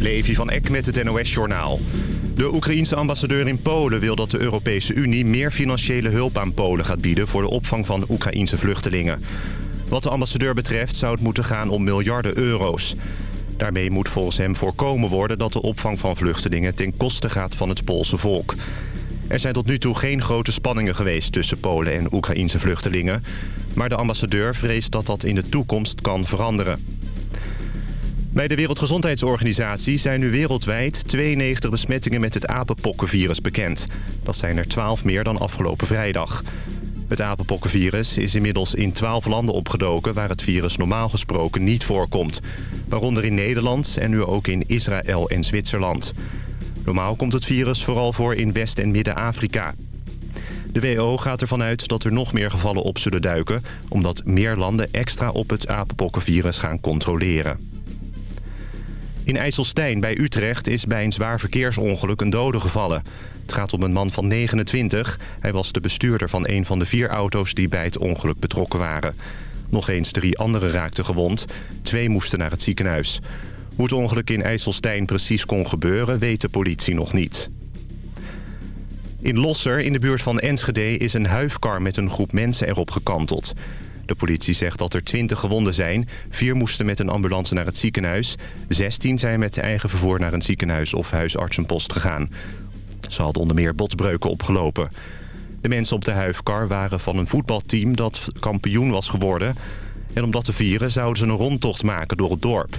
Levi van Eck met het NOS-journaal. De Oekraïense ambassadeur in Polen wil dat de Europese Unie... meer financiële hulp aan Polen gaat bieden... voor de opvang van Oekraïense vluchtelingen. Wat de ambassadeur betreft zou het moeten gaan om miljarden euro's. Daarmee moet volgens hem voorkomen worden... dat de opvang van vluchtelingen ten koste gaat van het Poolse volk. Er zijn tot nu toe geen grote spanningen geweest... tussen Polen en Oekraïense vluchtelingen. Maar de ambassadeur vreest dat dat in de toekomst kan veranderen. Bij de Wereldgezondheidsorganisatie zijn nu wereldwijd 92 besmettingen met het apenpokkenvirus bekend. Dat zijn er 12 meer dan afgelopen vrijdag. Het apenpokkenvirus is inmiddels in 12 landen opgedoken... waar het virus normaal gesproken niet voorkomt. Waaronder in Nederland en nu ook in Israël en Zwitserland. Normaal komt het virus vooral voor in West- en Midden-Afrika. De WO gaat ervan uit dat er nog meer gevallen op zullen duiken... omdat meer landen extra op het apenpokkenvirus gaan controleren. In IJsselstein bij Utrecht is bij een zwaar verkeersongeluk een dode gevallen. Het gaat om een man van 29. Hij was de bestuurder van een van de vier auto's die bij het ongeluk betrokken waren. Nog eens drie anderen raakten gewond. Twee moesten naar het ziekenhuis. Hoe het ongeluk in IJsselstein precies kon gebeuren, weet de politie nog niet. In Losser, in de buurt van Enschede, is een huifkar met een groep mensen erop gekanteld. De politie zegt dat er 20 gewonden zijn. Vier moesten met een ambulance naar het ziekenhuis. 16 zijn met eigen vervoer naar een ziekenhuis of huisartsenpost gegaan. Ze hadden onder meer botsbreuken opgelopen. De mensen op de huifkar waren van een voetbalteam dat kampioen was geworden. En om dat te vieren zouden ze een rondtocht maken door het dorp.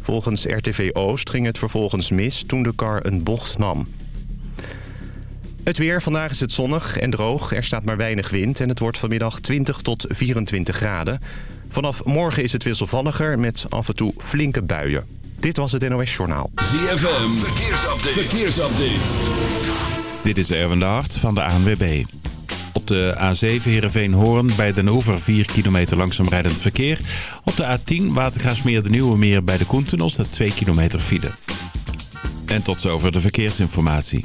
Volgens RTV Oost ging het vervolgens mis toen de kar een bocht nam. Het weer. Vandaag is het zonnig en droog. Er staat maar weinig wind en het wordt vanmiddag 20 tot 24 graden. Vanaf morgen is het wisselvalliger met af en toe flinke buien. Dit was het NOS Journaal. ZFM. Verkeersupdate. Verkeersupdate. Dit is Erwin de Hart van de ANWB. Op de A7 Heerenveen-Hoorn bij Den Oever 4 kilometer langzaam rijdend verkeer. Op de A10 Watergaasmeer de Nieuwe Meer bij de Koentunnel staat 2 kilometer file. En tot zover de verkeersinformatie.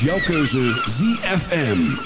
jouw keuze ZFM.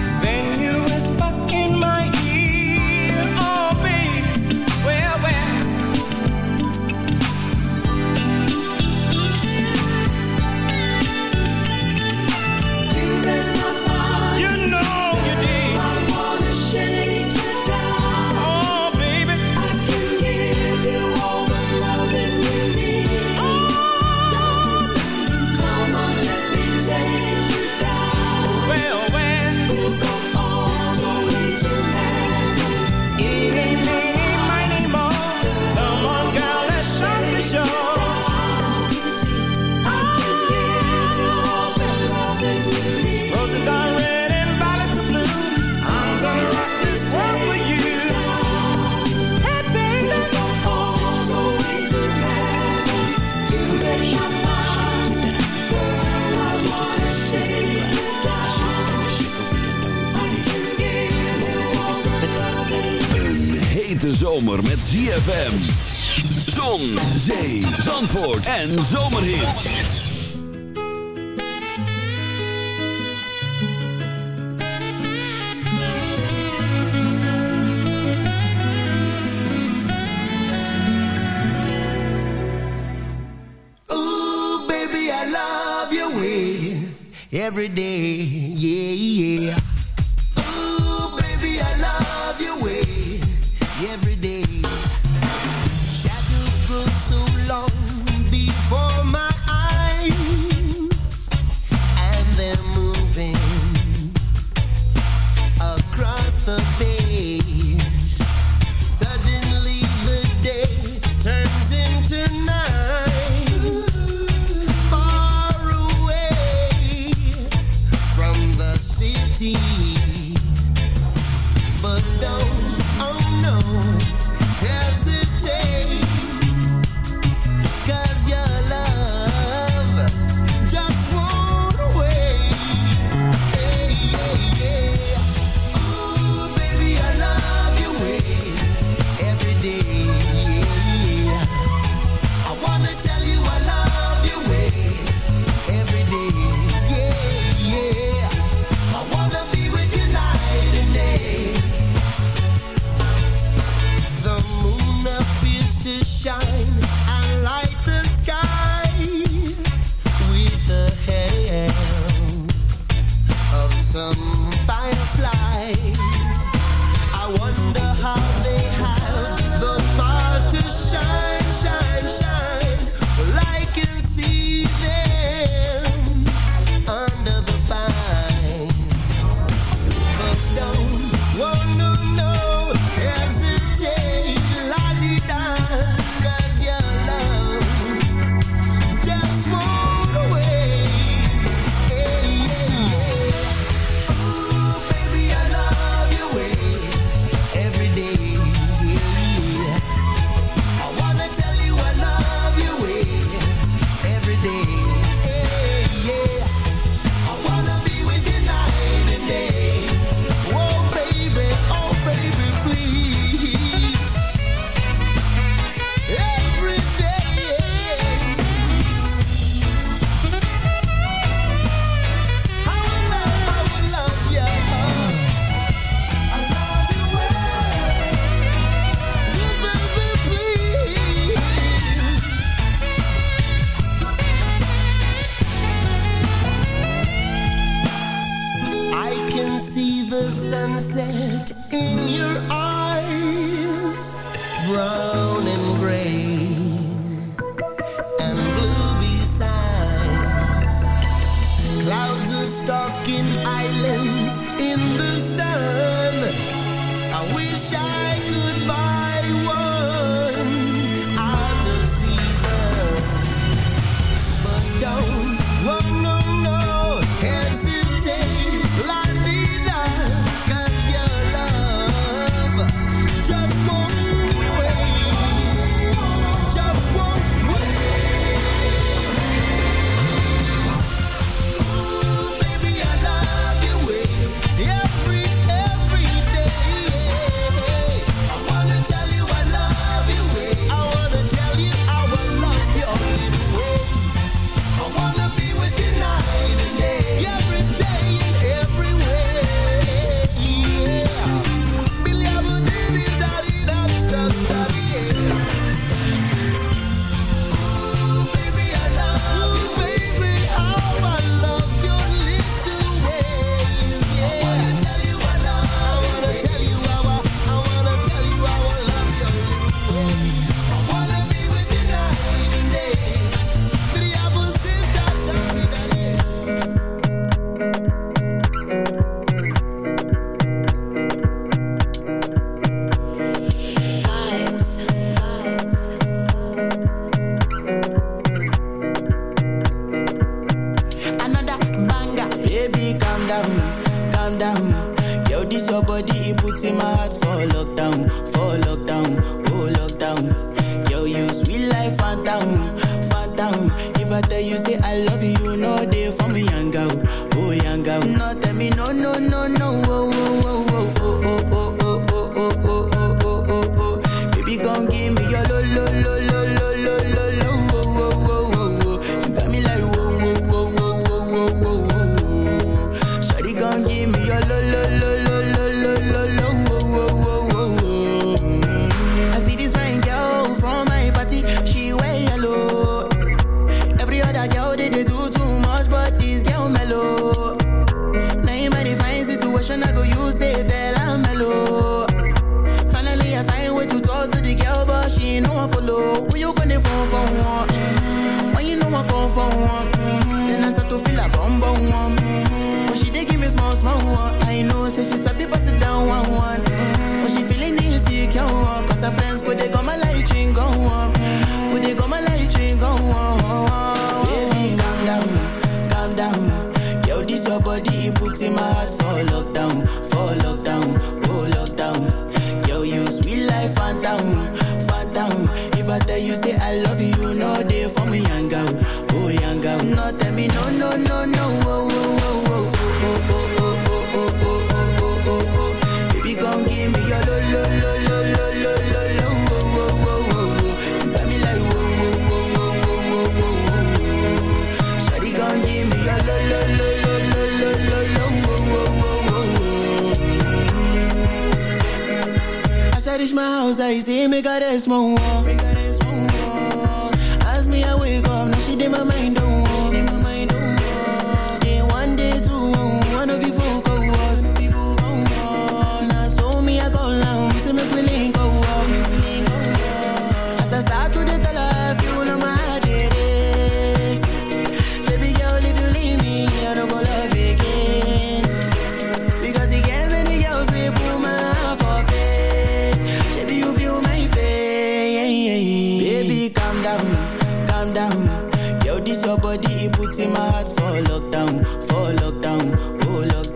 zomer met ZFM. Zon, zee, zandvoort en zomerhit. O, baby, I love your way every day. fears to shine.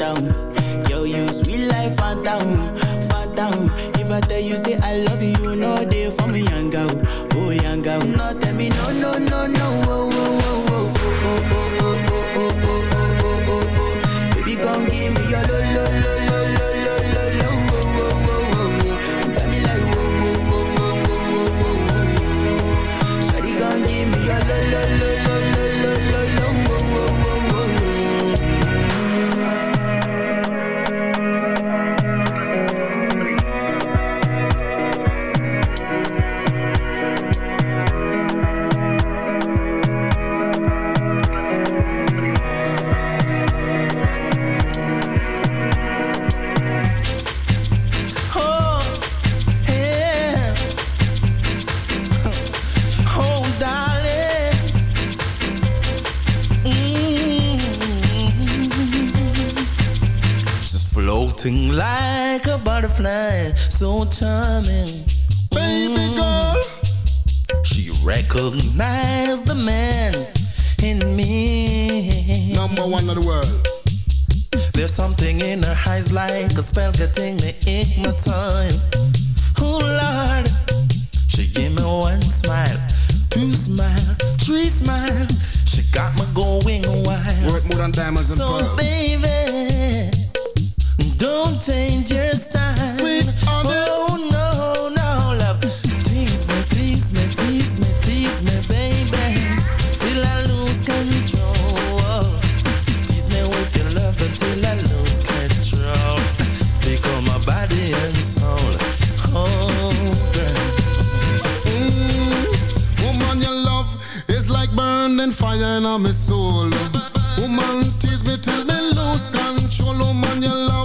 down. flying so tight fire in my soul. Woman, tease me till me lose control. Woman, you love